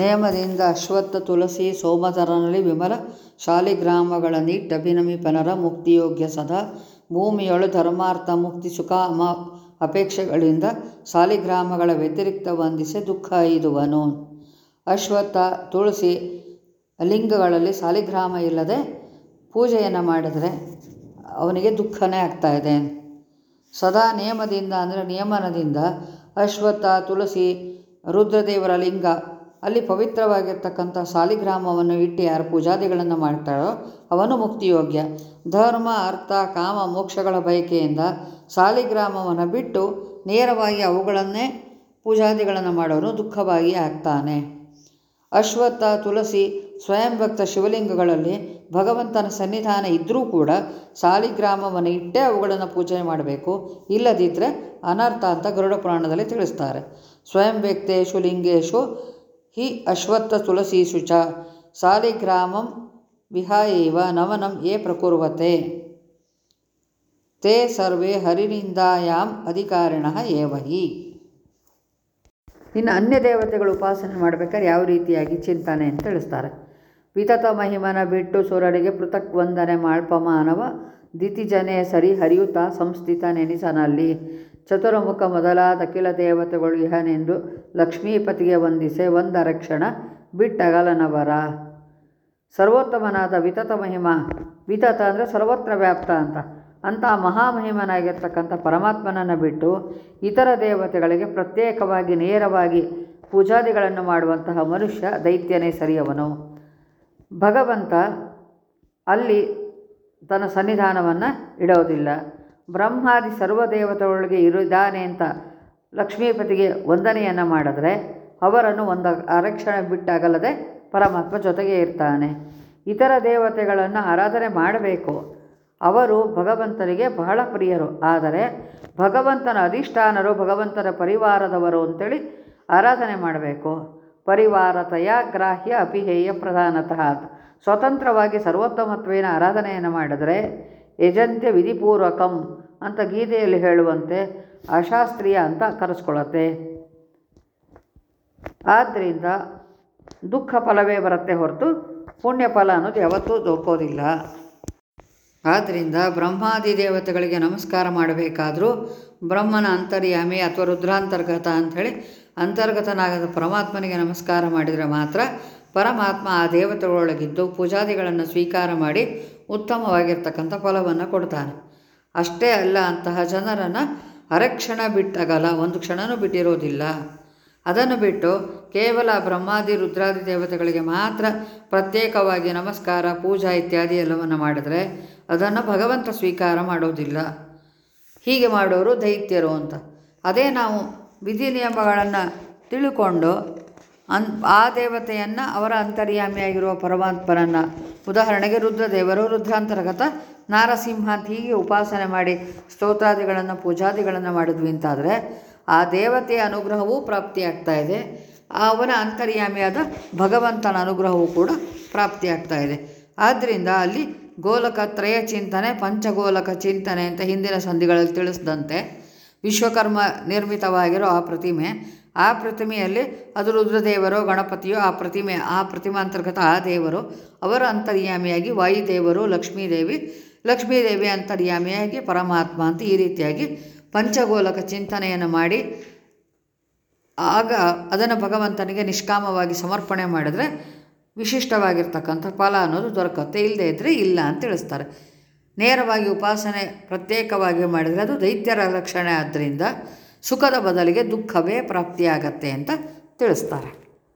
ನೇಮದಿಂದ ಅಶ್ವತ್ಥ ತುಳಸಿ ಸೋಮಧರನಲ್ಲಿ ವಿಮಲ ಶಾಲಿಗ್ರಾಮಗಳನ್ನಿಟ್ಟಭಿನಮಿಪನರ ಮುಕ್ತಿಯೋಗ್ಯ ಸದಾ. ಭೂಮಿಯೊಳು ಧರ್ಮಾರ್ಥ ಮುಕ್ತಿ ಸುಖ ಅಮ ಅಪೇಕ್ಷೆಗಳಿಂದ ಸಾಲಿಗ್ರಾಮಗಳ ವ್ಯತಿರಿಕ್ತ ವಂದಿಸೆ ದುಃಖ ಇದುವನು ಅಶ್ವತ್ಥ ತುಳಸಿ ಲಿಂಗಗಳಲ್ಲಿ ಸಾಲಿಗ್ರಾಮ ಇಲ್ಲದೆ ಪೂಜೆಯನ್ನು ಮಾಡಿದರೆ ಅವನಿಗೆ ದುಃಖನೇ ಆಗ್ತಾ ಇದೆ. ಸದಾ ನೇಮದಿಂದ ಅಂದರೆ ನಿಯಮನದಿಂದ ಅಶ್ವತ್ಥ ತುಳಸಿ ರುದ್ರದೇವರ ಲಿಂಗ ಅಲ್ಲಿ ಪವಿತ್ರವಾಗಿರ್ತಕ್ಕಂಥ ಸಾಲಿಗ್ರಾಮವನ್ನು ಇಟ್ಟು ಯಾರು ಪೂಜಾದಿಗಳನ್ನು ಮಾಡ್ತಾರೋ ಅವನು ಮುಕ್ತಿಯೋಗ್ಯ. ಧರ್ಮ, ಅರ್ಥ, ಕಾಮ, ಮೋಕ್ಷಗಳ ಬಯಕೆಯಿಂದ ಸಾಲಿಗ್ರಾಮವನ್ನು ಬಿಟ್ಟು ನೇರವಾಗಿ ಅವುಗಳನ್ನೇ ಪೂಜಾದಿಗಳನ್ನು ಮಾಡೋನು ದುಃಖವಾಗಿ ಆಗ್ತಾನೆ. ಅಶ್ವತ್ಥ ತುಳಸಿ ಸ್ವಯಂ ಭಕ್ತ ಶಿವಲಿಂಗಗಳಲ್ಲಿ ಭಗವಂತನ ಸನ್ನಿಧಾನ ಇದ್ದರೂ ಕೂಡ ಸಾಲಿಗ್ರಾಮವನ್ನು ಇಟ್ಟೇ ಅವುಗಳನ್ನು ಪೂಜೆ ಮಾಡಬೇಕು. ಇಲ್ಲದಿದ್ದರೆ ಅನರ್ಥ ಅಂತ ಗರುಡ ಪುರಾಣದಲ್ಲಿ ತಿಳಿಸ್ತಾರೆ. ಸ್ವಯಂ ವ್ಯಕ್ತೇಶು ಲಿಂಗೇಶು ಹಿ ಅಶ್ವತ್ಥ ತುಳಸೀಸು ಚ ಸಾಲಿಗ್ರಾಮಂ ವಿಹಾಯೇವ ನವನಂ ಯೇ ಪ್ರಕುರ್ವತೆ. ತೇ ಸರ್ವೇ ಹರಿನಿಂದಾಯಾಮ್ ಅಧಿಕಾರಿಣ ಏವ ಹಿ ಇನ್ನು ಅನ್ಯ ದೇವತೆಗಳು ಉಪಾಸನೆ ಮಾಡಬೇಕಾದ್ರೆ ಯಾವ ರೀತಿಯಾಗಿ ಚಿಂತನೆ ಅಂತ ತಿಳಿಸ್ತಾರೆ. ವಿತತ ಮಹಿಮನ ಬಿಟ್ಟು ಸುರರಿಗೆ ಪೃಥಕ್ ವಂದನೆ ಮಾಳ್ಪ ಮಾನವ ದಿತಿಜನೆ ಸರಿ ಹರಿಯುತ್ತಾ ಸಂಸ್ಥಿತ ನೆನಿಸನಲ್ಲಿ. ಚತುರ್ಮುಖ ಮೊದಲಾದ ಅಖಿಲ ದೇವತೆಗಳು ಇಹನೆಂದು ಲಕ್ಷ್ಮೀಪತಿಗೆ ವಂದಿಸೆ ಒಂದರಕ್ಷಣ ಬಿಟ್ಟಗಲನವರ. ಸರ್ವೋತ್ತಮನಾದ ವಿತತ ಮಹಿಮ, ವಿತತ ಅಂದರೆ ಸರ್ವತ್ರ ವ್ಯಾಪ್ತ ಅಂತ. ಅಂಥ ಮಹಾಮಹಿಮನಾಗಿರ್ತಕ್ಕಂಥ ಪರಮಾತ್ಮನನ್ನು ಬಿಟ್ಟು ಇತರ ದೇವತೆಗಳಿಗೆ ಪ್ರತ್ಯೇಕವಾಗಿ, ನೇರವಾಗಿ ಪೂಜಾದಿಗಳನ್ನು ಮಾಡುವಂತಹ ಮನುಷ್ಯ ದೈತ್ಯನೇ ಸರಿಯವನು. ಭಗವಂತ ಅಲ್ಲಿ ತನ್ನ ಸನ್ನಿಧಾನವನ್ನು ಇಡೋದಿಲ್ಲ. ಬ್ರಹ್ಮಾದಿ ಸರ್ವದೇವತೆಗಳೊಳಗೆ ಇರಿದ್ದಾನೆ ಅಂತ ಲಕ್ಷ್ಮೀಪತಿಗೆ ವಂದನೆಯನ್ನು ಮಾಡಿದ್ರೆ ಅವರನ್ನು ಒಂದು ಅರಕ್ಷಣ ಬಿಟ್ಟಾಗಲ್ಲದೆ ಪರಮಾತ್ಮ ಜೊತೆಗೆ ಇರ್ತಾನೆ. ಇತರ ದೇವತೆಗಳನ್ನು ಆರಾಧನೆ ಮಾಡಬೇಕು. ಅವರು ಭಗವಂತನಿಗೆ ಬಹಳ ಪ್ರಿಯರು. ಆದರೆ ಭಗವಂತನ ಅಧಿಷ್ಠಾನರು ಭಗವಂತನ ಪರಿವಾರದವರು ಅಂತೇಳಿ ಆರಾಧನೆ ಮಾಡಬೇಕು. ಪರಿವಾರತಯ ಗ್ರಾಹ್ಯ ಅಪಿಹೇಯ ಪ್ರಧಾನತಃ ಸ್ವತಂತ್ರವಾಗಿ ಸರ್ವೋತ್ತಮತ್ವೇನ ಆರಾಧನೆಯನ್ನು ಮಾಡಿದರೆ ಯಜಂತ್ಯ ವಿಧಿಪೂರ್ವಕಂ ಅಂತ ಗೀತೆಯಲ್ಲಿ ಹೇಳುವಂತೆ ಅಶಾಸ್ತ್ರೀಯ ಅಂತ ಕರೆಸ್ಕೊಳ್ಳುತ್ತೆ. ಆದ್ದರಿಂದ ದುಃಖ ಫಲವೇ ಬರುತ್ತೆ ಹೊರತು ಪುಣ್ಯ ಫಲ ಅನ್ನೋದು ಯಾವತ್ತೂ ದೊರಕೋದಿಲ್ಲ. ಆದ್ದರಿಂದ ಬ್ರಹ್ಮಾದಿ ದೇವತೆಗಳಿಗೆ ನಮಸ್ಕಾರ ಮಾಡಬೇಕಾದರೂ ಬ್ರಹ್ಮನ ಅಂತರ್ಯಾಮಿ ಅಥವಾ ರುದ್ರಾಂತರ್ಗತ ಅಂಥೇಳಿ ಅಂತರ್ಗತನಾಗದ ಪರಮಾತ್ಮನಿಗೆ ನಮಸ್ಕಾರ ಮಾಡಿದರೆ ಮಾತ್ರ ಪರಮಾತ್ಮ ಆ ದೇವತೆಗಳೊಳಗಿದ್ದು ಪೂಜಾದಿಗಳನ್ನು ಸ್ವೀಕಾರ ಮಾಡಿ ಉತ್ತಮವಾಗಿರ್ತಕ್ಕಂಥ ಫಲವನ್ನು ಕೊಡ್ತಾನೆ. ಅಷ್ಟೇ ಅಲ್ಲ ಅಂತಹ ಜನರನ್ನು ಅರಕ್ಷಣ ಬಿಟ್ಟಗಲ, ಒಂದು ಕ್ಷಣನೂ ಬಿಟ್ಟಿರೋದಿಲ್ಲ. ಅದನ್ನು ಬಿಟ್ಟು ಕೇವಲ ಬ್ರಹ್ಮಾದಿ, ರುದ್ರಾದಿ ದೇವತೆಗಳಿಗೆ ಮಾತ್ರ ಪ್ರತ್ಯೇಕವಾಗಿ ನಮಸ್ಕಾರ, ಪೂಜಾ ಇತ್ಯಾದಿ ಎಲ್ಲವನ್ನು ಮಾಡಿದರೆ ಅದನ್ನು ಭಗವಂತ ಸ್ವೀಕಾರ ಮಾಡೋದಿಲ್ಲ. ಹೀಗೆ ಮಾಡೋರು ದೈತ್ಯರು ಅಂತ. ಅದೇ ನಾವು ವಿಧಿ ನಿಯಮಗಳನ್ನು ತಿಳ್ಕೊಂಡು ಅನ್, ಆ ದೇವತೆಯನ್ನು ಅವರ ಅಂತರ್ಯಾಮಿಯಾಗಿರುವ ಪರಮಾತ್ಮರನ್ನು ಉದಾಹರಣೆಗೆ ರುದ್ರದೇವರು ರುದ್ರಾಂತರ್ಗತ ನಾರಸಿಂಹ ಅಂತ ಹೀಗೆ ಉಪಾಸನೆ ಮಾಡಿ ಸ್ತೋತ್ರಾದಿಗಳನ್ನು, ಪೂಜಾದಿಗಳನ್ನು ಮಾಡಿದ್ವಿ ಅಂತಾದರೆ, ಆ ದೇವತೆಯ ಅನುಗ್ರಹವೂ ಪ್ರಾಪ್ತಿಯಾಗ್ತಾ ಇದೆ. ಅವನ ಅಂತರ್ಯಾಮಿಯಾದ ಭಗವಂತನ ಅನುಗ್ರಹವೂ ಕೂಡ ಪ್ರಾಪ್ತಿಯಾಗ್ತಾ ಇದೆ. ಆದ್ದರಿಂದ ಅಲ್ಲಿ ಗೋಲಕ ತ್ರಯ ಚಿಂತನೆ, ಪಂಚಗೋಲಕ ಚಿಂತನೆ ಅಂತ ಹಿಂದಿನ ಸಂಧಿಗಳಲ್ಲಿ ತಿಳಿಸಿದಂತೆ ವಿಶ್ವಕರ್ಮ ನಿರ್ಮಿತವಾಗಿರೋ ಆ ಪ್ರತಿಮೆ ಆ ಪ್ರತಿಮೆಯಲ್ಲಿ ಅದು ರುದ್ರದೇವರೋ ಗಣಪತಿಯೋ ಆ ಪ್ರತಿಮೆ, ಆ ಪ್ರತಿಮಾಂತರ್ಗತ ಆ ದೇವರು, ಅವರ ಅಂತರ್ಯಾಮಿಯಾಗಿ ವಾಯುದೇವರು ಲಕ್ಷ್ಮೀದೇವಿ ಲಕ್ಷ್ಮೀದೇವಿ ಅಂತರ್ಯಾಮಿಯಾಗಿ ಪರಮಾತ್ಮ ಅಂತ ಈ ರೀತಿಯಾಗಿ ಪಂಚಗೋಲಕ ಚಿಂತನೆಯನ್ನು ಮಾಡಿ, ಆಗ ಅದನ್ನು ಭಗವಂತನಿಗೆ ನಿಷ್ಕಾಮವಾಗಿ ಸಮರ್ಪಣೆ ಮಾಡಿದ್ರೆ ವಿಶಿಷ್ಟವಾಗಿರ್ತಕ್ಕಂಥ ಫಲ ಅನ್ನೋದು ದೊರಕುತ್ತೆ. ಇಲ್ಲದೇ ಇದ್ದರೆ ಇಲ್ಲ ಅಂತ ತಿಳಿಸ್ತಾರೆ. ನೇರವಾಗಿ ಉಪಾಸನೆ ಪ್ರತ್ಯೇಕವಾಗಿ ಮಾಡಿದರೆ ಅದು ದೈತ್ಯರ ಲಕ್ಷಣೆ ಆದ್ದರಿಂದ ಸುಖದ ಬದಲಿಗೆ ದುಃಖವೇ ಪ್ರಾಪ್ತಿಯಾಗತ್ತೆ ಅಂತ ತಿಳಿಸ್ತಾರೆ.